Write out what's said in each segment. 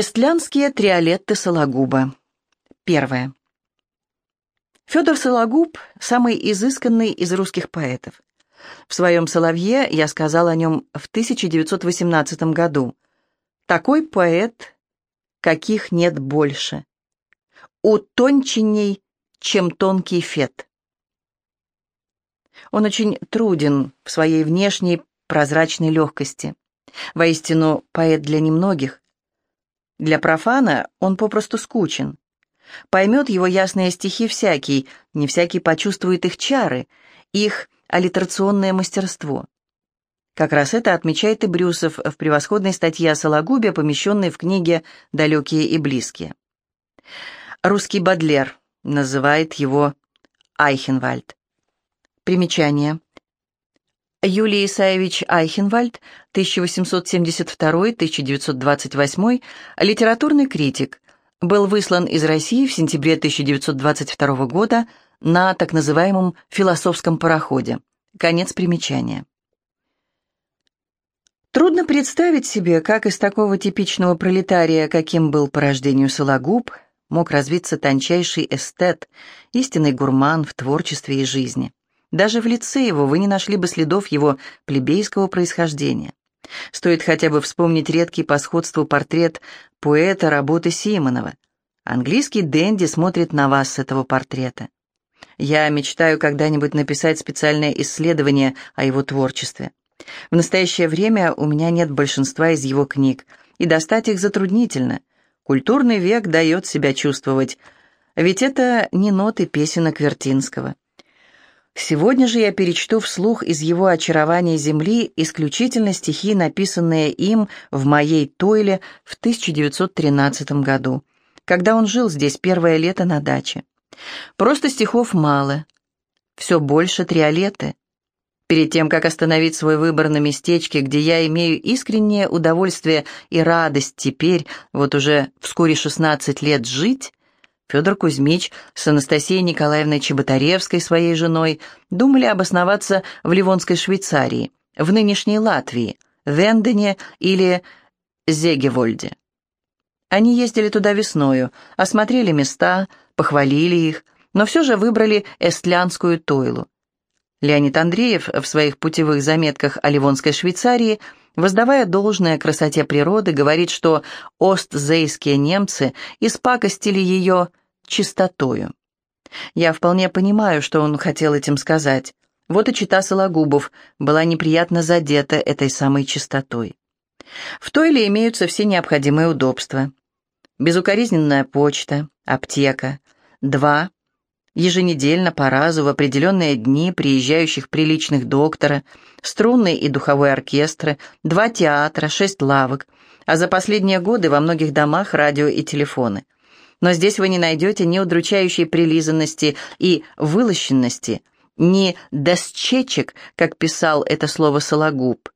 Эстлянские триолетты Сологуба. Первое. Федор Сологуб – самый изысканный из русских поэтов. В своем «Соловье» я сказал о нем в 1918 году. Такой поэт, каких нет больше. Утонченней, чем тонкий фет. Он очень труден в своей внешней прозрачной легкости. Воистину, поэт для немногих – для профана он попросту скучен. Поймет его ясные стихи всякий, не всякий почувствует их чары, их аллитерационное мастерство. Как раз это отмечает и Брюсов в превосходной статье о Сологубе, помещенной в книге «Далекие и близкие». Русский Бадлер называет его Айхенвальд. Примечание. Юлий Исаевич Айхенвальд, 1872-1928, литературный критик, был выслан из России в сентябре 1922 года на так называемом «философском пароходе». Конец примечания. Трудно представить себе, как из такого типичного пролетария, каким был по рождению Сологуб, мог развиться тончайший эстет, истинный гурман в творчестве и жизни. Даже в лице его вы не нашли бы следов его плебейского происхождения. Стоит хотя бы вспомнить редкий по сходству портрет поэта работы Симонова. Английский Дэнди смотрит на вас с этого портрета. Я мечтаю когда-нибудь написать специальное исследование о его творчестве. В настоящее время у меня нет большинства из его книг, и достать их затруднительно. Культурный век дает себя чувствовать, ведь это не ноты песенок Вертинского. Сегодня же я перечту вслух из его «Очарования земли» исключительно стихи, написанные им в моей Тойле в 1913 году, когда он жил здесь первое лето на даче. Просто стихов мало, все больше триолеты. Перед тем, как остановить свой выбор на местечке, где я имею искреннее удовольствие и радость теперь, вот уже вскоре 16 лет жить, Федор Кузьмич с Анастасией Николаевной Чеботаревской, своей женой, думали обосноваться в Ливонской Швейцарии, в нынешней Латвии, Вендене или Зегевольде. Они ездили туда весною, осмотрели места, похвалили их, но все же выбрали эстлянскую Тойлу. Леонид Андреев в своих путевых заметках о Ливонской Швейцарии, воздавая должное красоте природы, говорит, что остзейские немцы испакостили ее чистотою. Я вполне понимаю, что он хотел этим сказать. Вот и чита Сологубов была неприятно задета этой самой чистотой. В Тойле имеются все необходимые удобства. Безукоризненная почта, аптека, два, еженедельно по разу в определенные дни приезжающих приличных доктора, струнный и духовой оркестры, два театра, шесть лавок, а за последние годы во многих домах радио и телефоны – но здесь вы не найдете ни удручающей прилизанности и вылощенности, ни досчечек, как писал это слово Сологуб.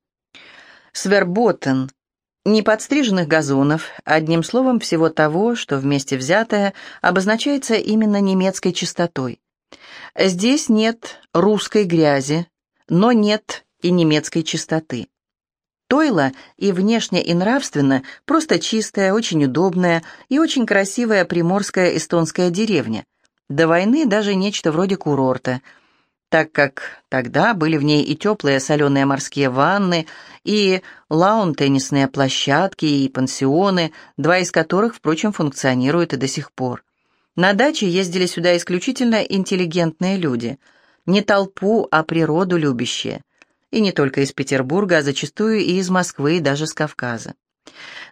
Сверботен, ни подстриженных газонов, одним словом всего того, что вместе взятое обозначается именно немецкой чистотой. Здесь нет русской грязи, но нет и немецкой чистоты. Тойла и внешне, и нравственно просто чистая, очень удобная и очень красивая приморская эстонская деревня. До войны даже нечто вроде курорта, так как тогда были в ней и теплые соленые морские ванны, и лаун-теннисные площадки, и пансионы, два из которых, впрочем, функционируют и до сих пор. На даче ездили сюда исключительно интеллигентные люди, не толпу, а природу любящие – и не только из Петербурга, а зачастую и из Москвы, и даже с Кавказа.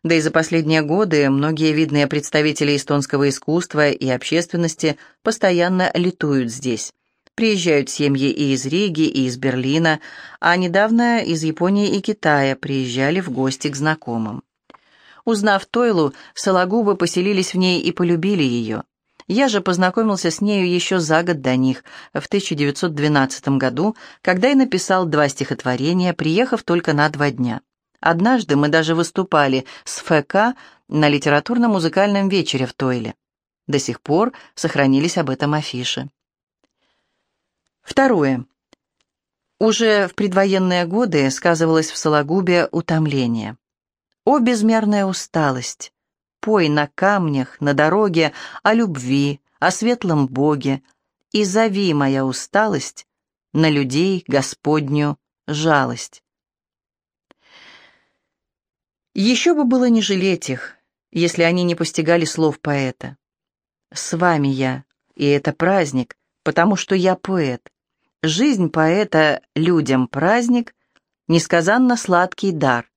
Да и за последние годы многие видные представители эстонского искусства и общественности постоянно летуют здесь. Приезжают семьи и из Риги, и из Берлина, а недавно из Японии и Китая приезжали в гости к знакомым. Узнав Тойлу, Сологубы поселились в ней и полюбили ее. Я же познакомился с нею еще за год до них, в 1912 году, когда и написал два стихотворения, приехав только на два дня. Однажды мы даже выступали с ФК на литературно-музыкальном вечере в Тойле. До сих пор сохранились об этом афиши. Второе. Уже в предвоенные годы сказывалось в Сологубе утомление. О, безмерная усталость! пой на камнях, на дороге о любви, о светлом Боге, и зови моя усталость на людей Господню жалость. Еще бы было не жалеть их, если они не постигали слов поэта. С вами я, и это праздник, потому что я поэт. Жизнь поэта людям праздник, несказанно сладкий дар.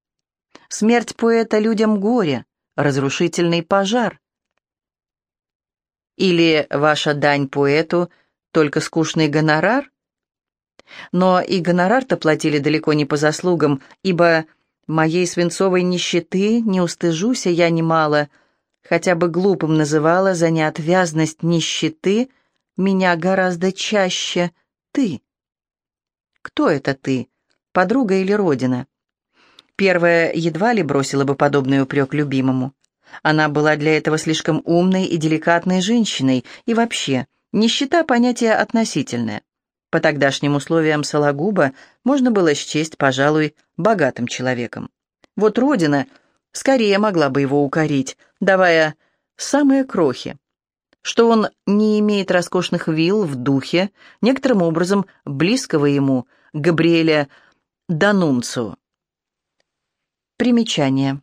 Смерть поэта людям горе, разрушительный пожар. Или ваша дань поэту только скучный гонорар? Но и гонорар-то платили далеко не по заслугам, ибо моей свинцовой нищеты не устыжуся я немало, хотя бы глупым называла за неотвязность нищеты меня гораздо чаще ты. Кто это ты, подруга или родина? Первая едва ли бросила бы подобный упрек любимому. Она была для этого слишком умной и деликатной женщиной, и вообще, нищета — понятие относительное. По тогдашним условиям Сологуба можно было счесть, пожалуй, богатым человеком. Вот родина скорее могла бы его укорить, давая самые крохи. Что он не имеет роскошных вилл в духе, некоторым образом близкого ему, Габриэля Данунцио. Примечание.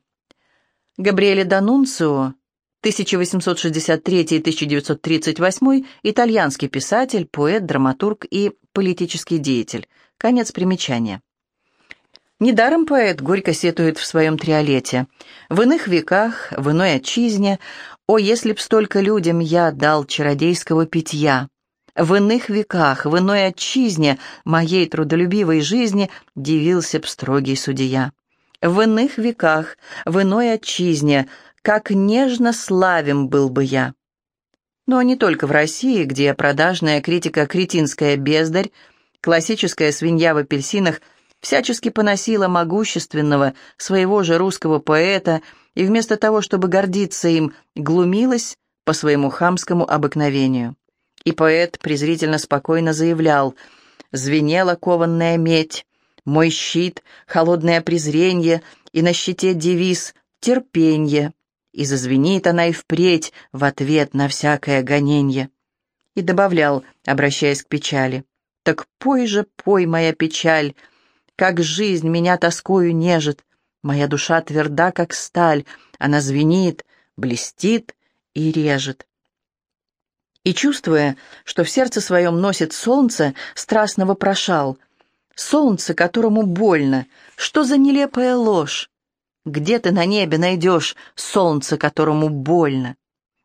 Габриэле Данунцио, 1863-1938, итальянский писатель, поэт, драматург и политический деятель. Конец примечания. Недаром поэт горько сетует в своем триолете. В иных веках, в иной отчизне, о, если б столько людям я дал чародейского питья! В иных веках, в иной отчизне моей трудолюбивой жизни дивился б строгий судья. В иных веках, в иной отчизне, как нежно славим был бы я. Но не только в России, где продажная критика «Кретинская бездарь», классическая свинья в апельсинах всячески поносила могущественного своего же русского поэта и вместо того, чтобы гордиться им, глумилась по своему хамскому обыкновению. И поэт презрительно спокойно заявлял «Звенела кованная медь, мой щит, холодное презренье, и на щите девиз «терпенье», и зазвенит она и впредь в ответ на всякое гоненье. И добавлял, обращаясь к печали, «Так пой же, пой, моя печаль, как жизнь меня тоскою нежит, моя душа тверда, как сталь, она звенит, блестит и режет». И, чувствуя, что в сердце своем носит солнце, страстно вопрошал — Солнце, которому больно. Что за нелепая ложь? Где ты на небе найдешь солнце, которому больно?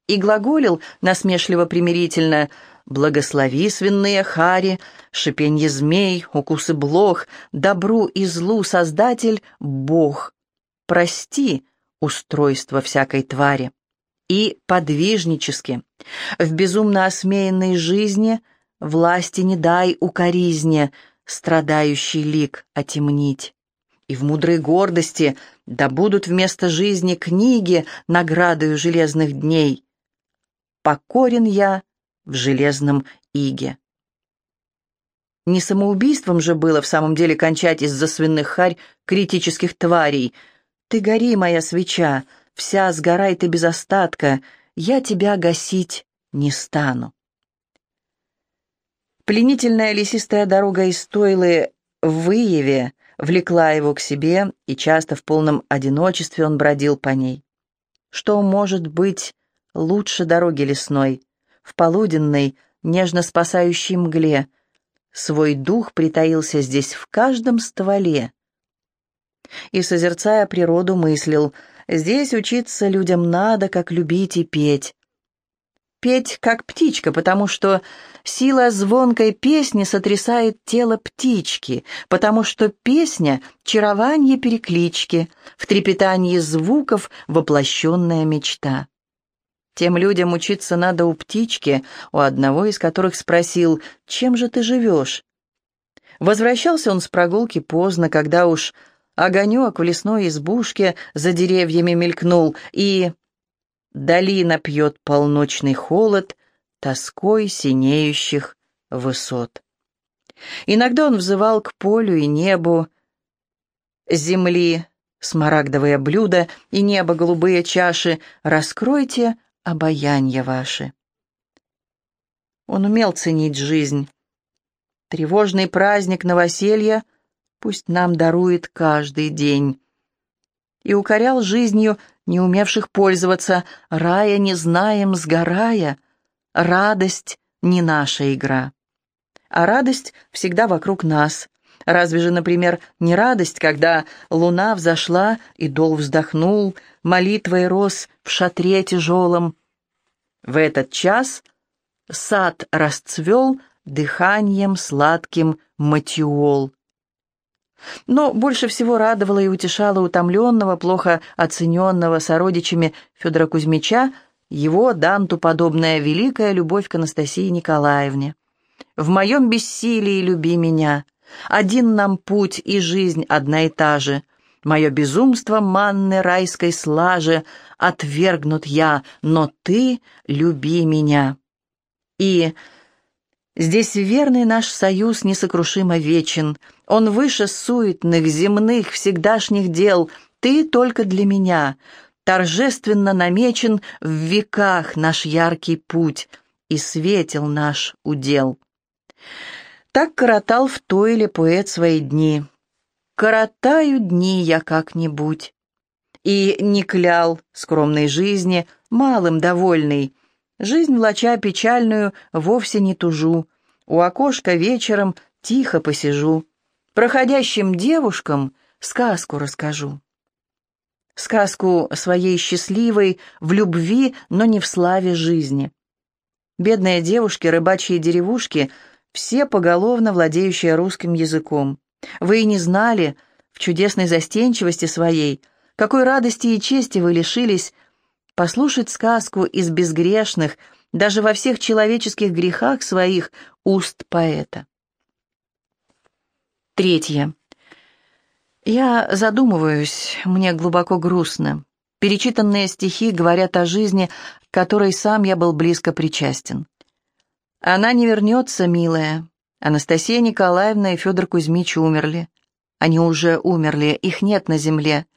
И глаголил насмешливо-примирительно «Благослови свиные хари, шипенье змей, укусы блох, добру и злу Создатель — Бог. Прости устройство всякой твари». И подвижнически, в безумно осмеянной жизни власти не дай укоризне — страдающий лик отемнить. И в мудрой гордости да будут вместо жизни книги наградою железных дней. Покорен я в железном иге. Не самоубийством же было в самом деле кончать из-за свиных харь критических тварей. Ты гори, моя свеча, вся сгорай ты без остатка, я тебя гасить не стану. Пленительная лесистая дорога из Стойлы в Выеве влекла его к себе, и часто в полном одиночестве он бродил по ней. Что может быть лучше дороги лесной, в полуденной, нежно спасающей мгле? Свой дух притаился здесь в каждом стволе. И, созерцая природу, мыслил, здесь учиться людям надо, как любить и петь петь, как птичка, потому что сила звонкой песни сотрясает тело птички, потому что песня — чарование переклички, в трепетании звуков воплощенная мечта. Тем людям учиться надо у птички, у одного из которых спросил, «Чем же ты живешь?» Возвращался он с прогулки поздно, когда уж огонек в лесной избушке за деревьями мелькнул, и Долина пьет полночный холод тоской синеющих высот. Иногда он взывал к полю и небу, земли смарагдовые блюда и небо голубые чаши, раскройте обаянья ваши. Он умел ценить жизнь. Тревожный праздник новоселья пусть нам дарует каждый день. И укорял жизнью не умевших пользоваться, рая не знаем, сгорая, радость не наша игра. А радость всегда вокруг нас. Разве же, например, не радость, когда луна взошла и дол вздохнул, молитвой рос в шатре тяжелом. В этот час сад расцвел дыханием сладким матиол. Но больше всего радовало и утешало утомленного, плохо оцененного сородичами Федора Кузьмича его Данту подобная великая любовь к Анастасии Николаевне. «В моем бессилии люби меня, один нам путь и жизнь одна и та же. Мое безумство манны райской слаже отвергнут я, но ты люби меня». И здесь верный наш союз несокрушимо вечен — он выше суетных, земных, всегдашних дел. Ты только для меня. Торжественно намечен в веках наш яркий путь, и светил наш удел. Так коротал в Тойле поэт свои дни. Коротаю дни я как-нибудь. И не клял скромной жизни, малым довольный. Жизнь влача печальную вовсе не тужу. У окошка вечером тихо посижу. Проходящим девушкам сказку расскажу. Сказку своей счастливой, в любви, но не в славе жизни. Бедные девушки, рыбачьи деревушки, все поголовно владеющие русским языком. Вы и не знали, в чудесной застенчивости своей, какой радости и чести вы лишились послушать сказку из безгрешных, даже во всех человеческих грехах своих, уст поэта. Третье. Я задумываюсь, мне глубоко грустно. Перечитанные стихи говорят о жизни, которой сам я был близко причастен. Она не вернется, милая. Анастасия Николаевна и Федор Кузьмич умерли. Они уже умерли, их нет на земле.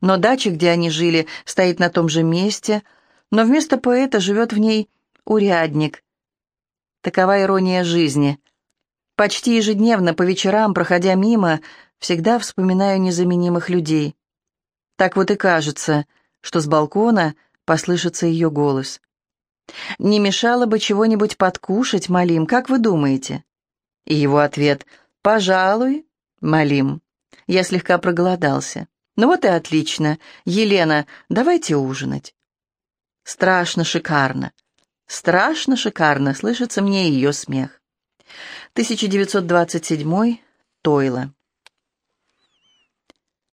Но дача, где они жили, стоит на том же месте, но вместо поэта живет в ней урядник. Такова ирония жизни — Почти ежедневно по вечерам, проходя мимо, всегда вспоминаю незаменимых людей. Так вот и кажется, что с балкона послышится ее голос. «Не мешало бы чего-нибудь подкушать, Малим, как вы думаете?» И его ответ «Пожалуй, Малим». Я слегка проголодался. «Ну вот и отлично. Елена, давайте ужинать». Страшно шикарно. Страшно шикарно слышится мне ее смех. 1927. Тойла.